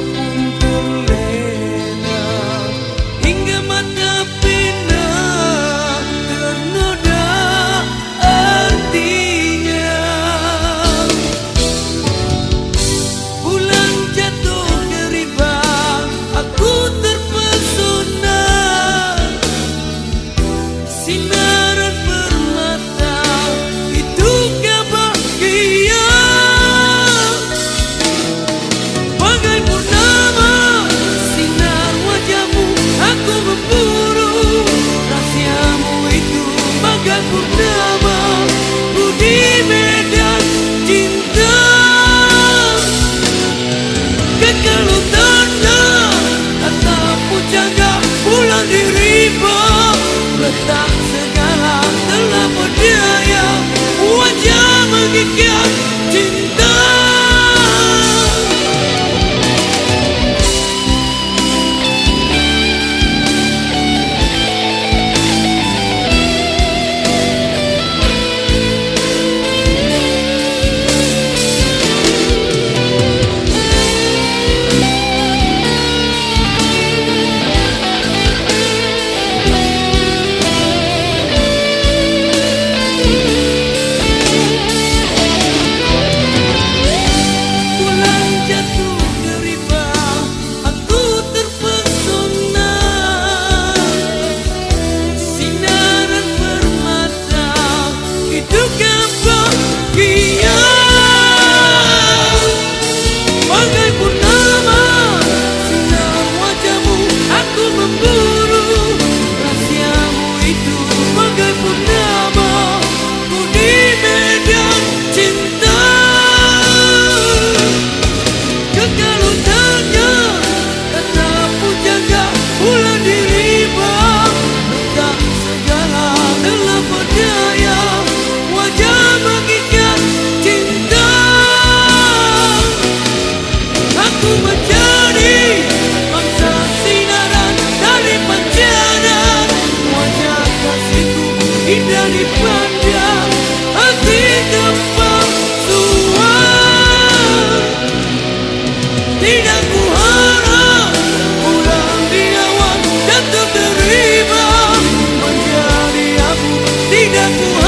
punya dipandang hati kepalsuan Tidak ku harap pulang di awan dan terima Menjadi aku tidak ku